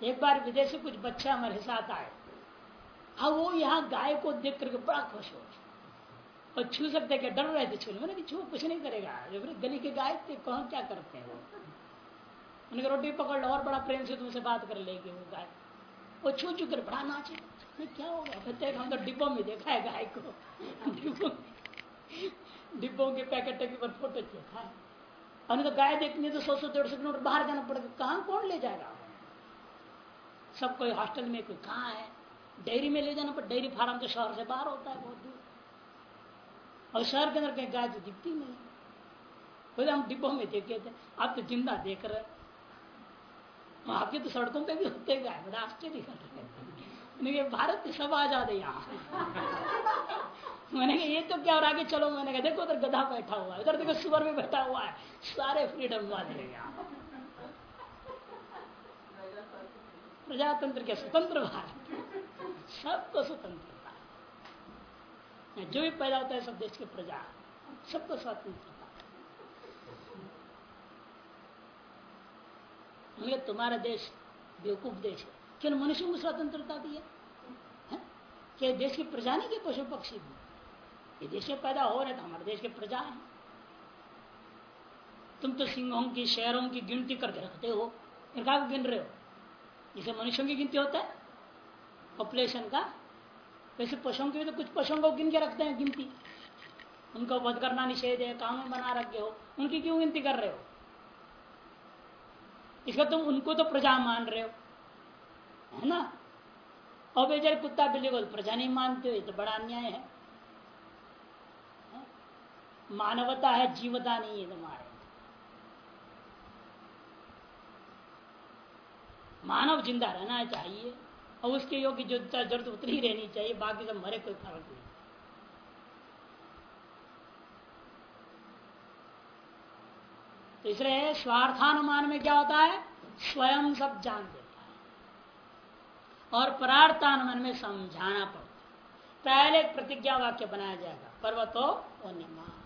एक बार विदेशी कुछ बच्चा हमारे साथ आए। अब वो यहाँ गाय को देख करके बड़ा खुश हो और छू सकते क्या? डर रहे थे छू मैंने छू, कुछ नहीं करेगा। गली के गाय थे, कौन क्या करते हैं वो? उनके रोटी पकड़ लो, और बड़ा प्रेम से तुमसे बात कर लेगी वो गाय। वो छू छू कर बड़ा नाचे क्या होगा? कहते हम तो डिब्बों में देखा है गाय को। डिब्बों के पैकेट के ऊपर फ़ोटो देखा है। और तो गाय देखनी तो सौ सौ डेढ़ सौ किलोमीटर बाहर जाना पड़ेगा। कहाँ कौन ले जाएगा? सब कोई हॉस्टल में कोई कहाँ है? डेयरी में ले जाना पर डेयरी फार्म तो शहर से बाहर होता है बहुत दूर। और शहर के अंदर कहीं गाय तो दिखती नहीं। बोले हम डिब्बों में देखे थे। आप तो ज़िंदा देख रहे आपके तो सड़कों पे भी होते गाय। बड़ा आश्चर्य कर रहे मैंने भारत सब आज़ाद है यहाँ मैंने कहा, ये तो क्या और आगे चलो? मैंने कहा, देखो, उधर गधा बैठा हुआ है, उधर देखो, सुअर में बैठा हुआ है, सारे फ्रीडम वाले यहाँ. प्रजातंत्र के स्वतंत्र भारत, सबको स्वतंत्रता जो भी पैदा होता है, सब देश के प्रजा, सबको स्वतंत्रता तुम्हारा देश, बेवकूफ़ देश है। क्यों मनुष्य को स्वतंत्रता दी है? क्या देश की प्रजा नहीं की पशु पक्षी भी? ये देश में पैदा हो रहे तो हमारे देश के प्रजा है। तुम तो सिंहों की, शहरों की गिनती करके रखते हो। फिर गिन रहे हो? जिसे मनुष्यों की गिनती होता है। पॉपुलेशन का। वैसे पशुओं की तो कुछ पशुओं को गिन के रखते हैं गिनती। उनको वध करना निषेध है कानून बना रखे हो। उनकी क्यों गिनती कर रहे हो? इसका तुम उनको तो प्रजा मान रहे हो। है ना? और बेचारे कुत्ता बिल्ली को प्रजा नहीं मानते हो, ये तो बड़ा अन्याय है। मानवता है, जीवता नहीं है तुम्हारे। मानव ज़िंदा रहना चाहिए और उसके योग्य जो ज़रूरत उतनी ही रहनी चाहिए, बाकी सब मरे, कोई फ़र्क नहीं। तो इसलिए स्वार्थानुमान में क्या होता है? स्वयं सब जान देता है। और परार्थानुमान में समझाना पड़ता पहले प्रतिज्ञा वाक्य बनाया जाएगा, पर्वतो वन्यमान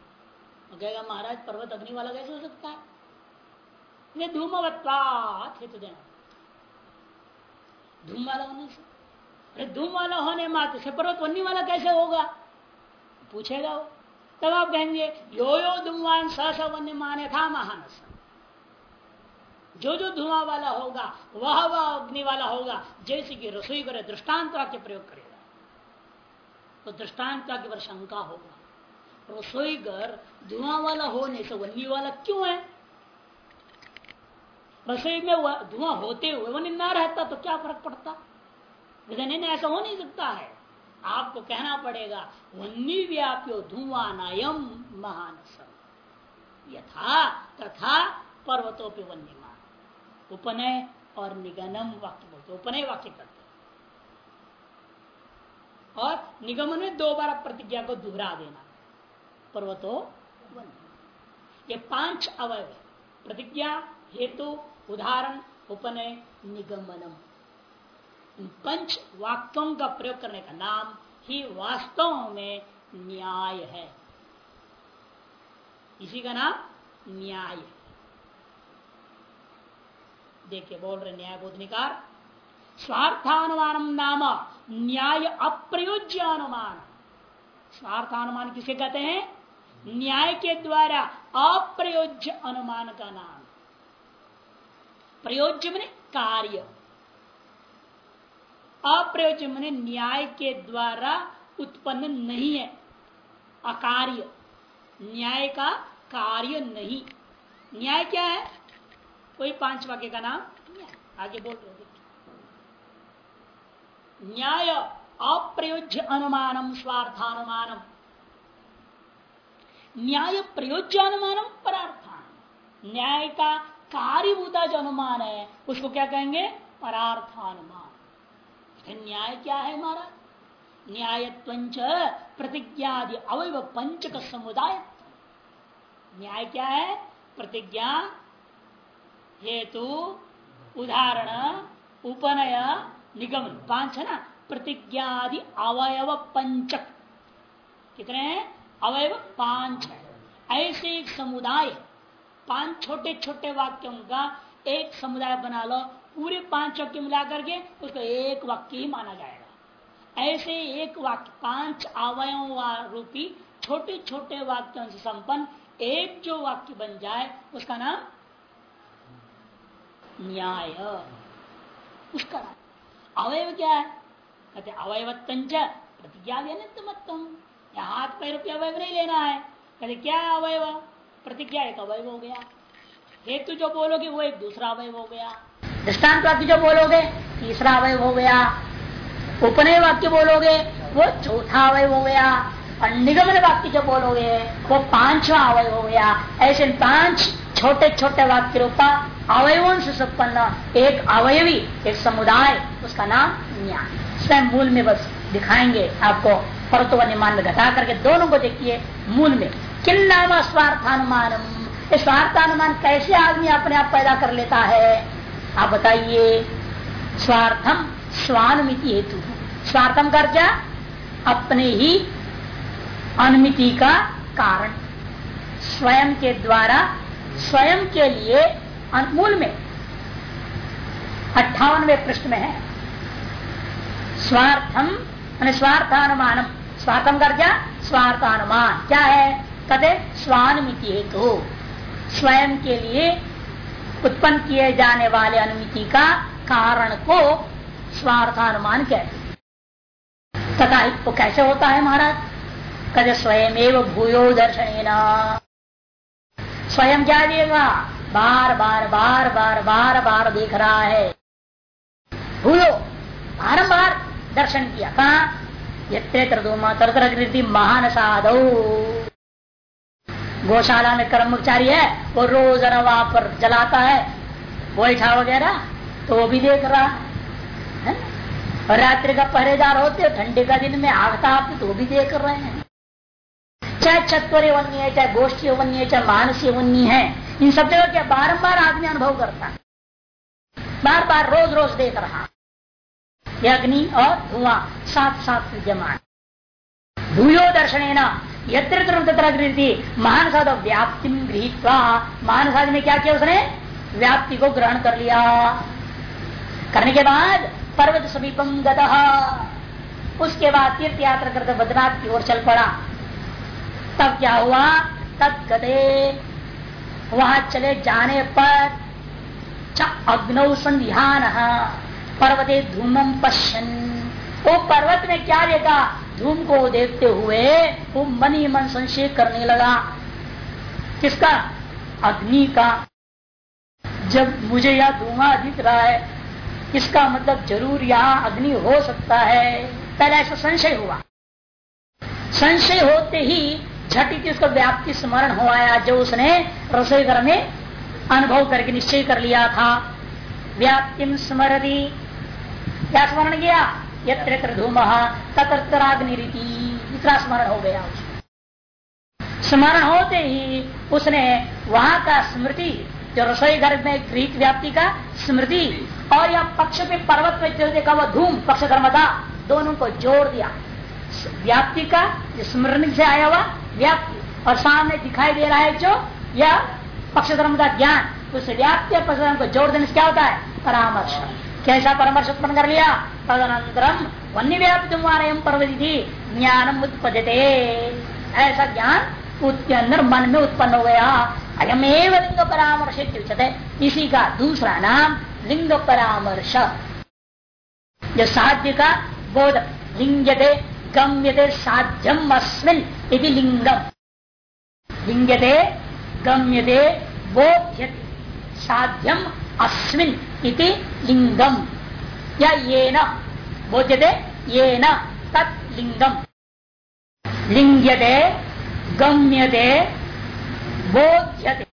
कहेगा, महाराज, पर्वत अग्नि वाला कैसे हो सकता है? ये धूमवत्वात हेतु देना। धूम वाला होने से? अरे धूम वाला होने मात्र से पर्वत वन्य वाला कैसे होगा? पूछेगा वो। तब आप कहेंगे, यो यो धुआँ स वन्य माने था महानस। जो जो धुआँ वाला होगा, वह वह अग्नि वाला होगा, जैसे कि रसोई करे दृष्टांत वाक्य प्रयोग करेगा। तो दृष्टांत वाक्य पर शंका होगा। रसोई घर धुआँ वाला होने से वन्य वाला क्यों है? रसोई में धुआँ होते हुए वन्य ना रहता तो क्या फ़र्क पड़ता? नहीं ऐसा हो नहीं सकता है। आपको कहना पड़ेगा वन्नी व्याप्यो धुआनायम महान यथा तथा पर्वतों पे वन्यमान उपनय और निगनम वाक्य बोलते उपनय वाक्य करते और निगमन में दो बार प्रतिज्ञा को दोहरा देना। पर्वतो वन्य ये पाँच अवय प्रतिज्ञा, हेतु, उदाहरण, उपनय, निगमनम। इन पंच वाक्यों का प्रयोग करने का नाम ही वास्तव में न्याय है। इसी का नाम न्याय देखिए, बोल रहे न्याय बोधनिकार। स्वार्थानुमान नाम, न्याय अप्रयोज्य अनुमान स्वार्थानुमान किसे कहते हैं? न्याय के द्वारा अप्रयोज्य अनुमान का नाम। प्रयोज्य मैंने कार्य। अप्रयोज्य मैंने न्याय के द्वारा उत्पन्न नहीं है, अकार्य। न्याय का कार्य नहीं। न्याय क्या है? कोई पाँच वाक्य का नाम? आगे बोल रहे न्याय, अप्रयोज्य अनुमानम, स्वार्थानुमानम। न्याय, प्रयोज्य अनुमानम, परार्थान। न्याय का कार्यभूता जो अनुमान है, उसको क्या कहेंगे? परार्थानुमान। न्याय क्या है हमारा? न्याय प्रतिज्ञा अवय पंच का समुदाय। न्याय क्या है? प्रतिज्ञा हेतु, उदाहरण, उपनय निगमन पाँच है ना? प्रतिज्ञा आदि अवयव पंचक। कितने हैं? अवयव पाँच है। ऐसे एक समुदाय, पाँच छोटे छोटे वाक्यों का एक समुदाय बना लो, पूरे पाँच वाक्य मिला करके उसको एक वाक्य ही माना जाएगा। ऐसे एक वाक्य, पाँच अवयों रूपी छोटे छोटे वाक्यों से संपन्न एक जो वाक्य बन जाए, उसका नाम न्याय। उसका अवयव क्या है? कहते अवयवत्तंच प्रतिज्ञा नित्यमत्तम हाथ पैर रुपये अवयव नहीं लेना है। कहते क्या अवयव? प्रतिज्ञा एक अवयव हो गया। हेतु जो बोलोगे वो एक दूसरा अवयव हो गया। दृष्टांत वाक्य जो बोलोगे, तीसरा अवय हो गया। उपनय वाक्य बोलोगे, वो चौथा अवय हो गया। और निगमन वाक्य जो बोलोगे, वो पांचवा अवय हो गया। ऐसे पाँच छोटे छोटे वाक्य रूपा अवयवों से संपन्न एक अवयवी, एक समुदाय, उसका नाम न्याय स्वयं मूल में बस दिखाएँगे आपको परत्व निमान में घटा करके दोनों को देखिए मूल में। किन नाम स्वार्थानुमान स्वार्थानुमान कैसे आदमी अपने आप पैदा कर लेता है? आप बताइए। स्वार्थम स्वानुमिति हेतु। स्वार्थम कर क्या? अपने ही अनुमिति का कारण। स्वयं के द्वारा, स्वयं के लिए मूल में अट्ठावनवे पृष्ठ में है। स्वार्थम स्वार्थानुमानम। स्वार्थम कर क्या? स्वार्थानुमान। क्या है? कदे स्वानुमिति हेतु। स्वयं के लिए उत्पन्न किए जाने वाले अनुमिति का कारण को स्वार्थानुमान कहते तथा वो कैसे होता है महाराज? कदे स्वयं एवं भूयो दर्शन स्वयं क्या देगा? बार बार बार बार बार बार देख रहा है। भूयो बारम्बार दर्शन किया। कहा? यत्र महान साधो गौशाला में कर्मचारी है, वो रोज वहाँ पर जलाता है। गोईठा वगैरह तो वो भी देख रहा है। और रात्रि का पहरेदार होते हो, ठंडे का दिन में आगता आप तो वो भी देख रहे हैं। चाहे छत्वरे वन्य है, चाहे गोष्ठी वन्य है, चाहे मानसीय वन्य है इन सब जगह क्या बारम्बार आदमी अनुभव करता है। बार बार रोज रोज देख रहा अग्नि और धुआँ साथ साथ विद्यमान भूयो दर्शन यत्र महान साध व्याप्ति गृहित महान साध में क्या किया उसने? व्याप्ति को ग्रहण कर लिया। करने के बाद पर्वत समीपम उसके बाद तीर्थ यात्रा करते बद्रनाथ की ओर चल पड़ा। तब क्या हुआ? तब गते वहाँ चले जाने पर अग्नौ संध्यान पर्वते धूमम पश्चन वो पर्वत में क्या देखा? धूम को देखते हुए वो मन ही मन संशय करने लगा। किसका? अग्नि का। जब मुझे यह धुआँ दिख रहा है, इसका मतलब ज़रूर यहाँ अग्नि हो सकता है। पहले ऐसा संशय हुआ। संशय होते ही झटित उसका व्याप्ति स्मरण हो आया जो उसने रसोई घर में अनुभव करके निश्चय कर लिया था। व्याप्तिम स्मरती। क्या स्मरण किया? यत्र धूम तत्राग्नि इतना स्मरण हो गया स्मरण होते ही उसने वहाँ का स्मृति, जो रसोई घर में ग्रीक व्याप्ति का स्मृति, और यह पक्ष पे पर्वत में चल देखा वह धूम, पक्ष धर्मता दोनों को जोड़ दिया। व्याप्ति का स्मरण से आया हुआ, व्याप्ति। और सामने दिखाई दे रहा है जो यह पक्ष धर्म का ज्ञान। उस व्याप्ति और पक्ष को जोड़ देने से क्या होता है? परामर्श। कैसा परामर्श उत्पन्न कर लिया? तदनंतरम वन्य व्याप्त पर्वती ज्ञान उत्पजते ऐसा ज्ञान उसके अंदर मन में उत्पन्न हो गया। अयमेव लिंग परामर्श उच्चते इसी का दूसरा नाम लिंग परामर्श जो साध्य का बोध। लिंगते गम्यते साध्यम अस्मिन यदि लिंगम लिंगते गम्यते बोध्यते साध्यम अस्मिन इति लिंगम या ये न बोध्यते ये न तत्लिंगम लिंग्यते गम्यते, बोध्यते,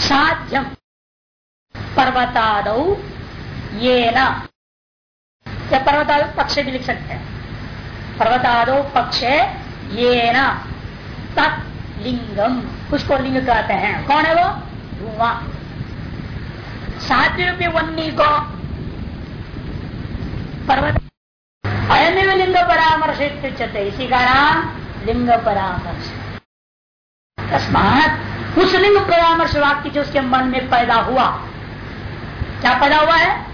साध्यम। पर्वताद ये न पर्वताद पक्ष भी लिख सकते हैं। पर्वतादो पक्ष ये न तत्लिंगम उसको लिंग कहते हैं? कौन है वो? धुआँ साध्य रूपी वन्नी को पर्वत अयमेव लिंग परामर्श इसी का नाम लिंग परामर्श। तस्मात उस लिंग परामर्श वाक्य जो उसके मन में पैदा हुआ। क्या पैदा हुआ है?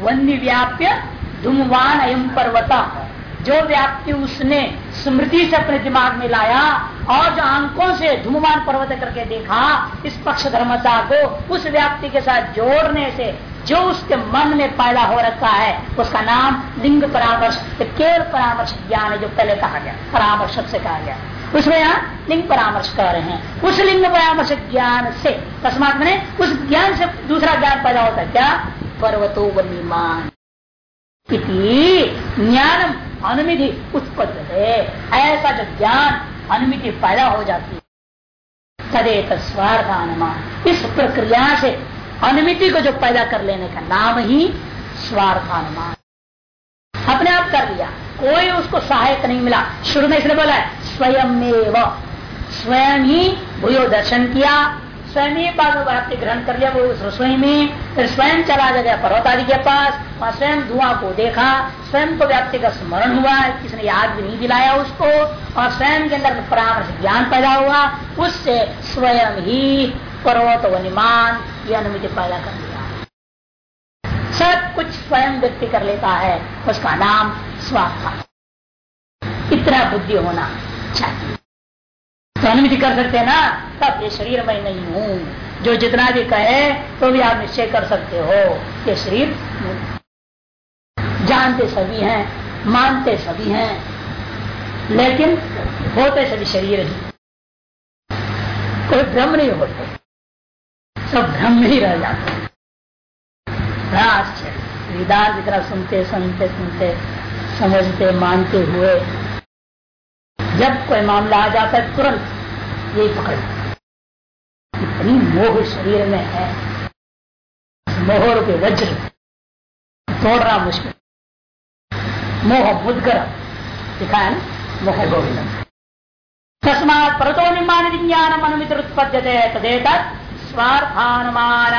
वन्य व्याप्य धूमवान अयम पर्वता। जो व्याप्ति उसने स्मृति से अपने दिमाग में लाया और जो आंकों से धूमवान पर्वत करके देखा, इस पक्ष धर्मता को उस व्याप्ति के साथ जोड़ने से जो उसके मन में पैदा हो रखा है, उसका नाम लिंग परामर्श केवल परामर्श ज्ञान है जो पहले कहा गया, परामर्श से कहा गया। उसमें यहाँ लिंग परामर्श कर रहे हैं। उस लिंग परामर्श ज्ञान से, तस्मात मैंने उस ज्ञान से दूसरा ज्ञान पैदा होता है क्या? पर्वतो वन्यमान ज्ञान अनुमिति उत्पन्न है। ऐसा जो ज्ञान अनुमिति पैदा हो जाती है तदे स्वार्थानुमान इस प्रक्रिया से अनुमिति को जो पैदा कर लेने का नाम ही स्वार्थानुमान अपने आप कर लिया। कोई उसको सहायक नहीं मिला। शुरू में इसने बोला स्वयं स्वयं ही भूयो दर्शन किया स्वयं ही बाद में व्याप्ति ग्रहण कर लिया, वो उस रसोई में, फिर स्वयं चला गया पर्वतादि के पास, वहाँ स्वयं धुआँ को देखा, स्वयं को व्याप्ति का स्मरण हुआ, किसने याद भी नहीं दिलाया उसको, और स्वयं के अंदर परामर्श ज्ञान पैदा हुआ, उससे स्वयं ही पर्वत वनिमान ये अनुमति पैदा कर दिया। सब कुछ स्वयं व्यक्ति कर लेता है, उसका नाम स्वार्थ इतना बुद्धि होना चाहिए। अनुमति कर सकते हैं ना? तब ये शरीर में नहीं हूँ। जो जितना भी कहे तो भी आप निश्चय कर सकते हो। ये शरीर जानते सभी हैं, मानते सभी हैं, लेकिन होते सभी शरीर ही। कोई भ्रम नहीं होते। सब भ्रम ही रह जाते विधान की तरह सुनते सुनते सुनते, समझते, मानते हुए जब कोई मामला आ जाता है, तुरंत यही पकड़ इतनी मोह शरीर में है, मोह रूपे वज्र तोड़ना मुश्किल। मोह मुदगर दिखा है ना, मोह गोविंद। तस्मात परतो निर्माण विज्ञान अनुमित उत्पद्यते तदेत स्वार्थानुमान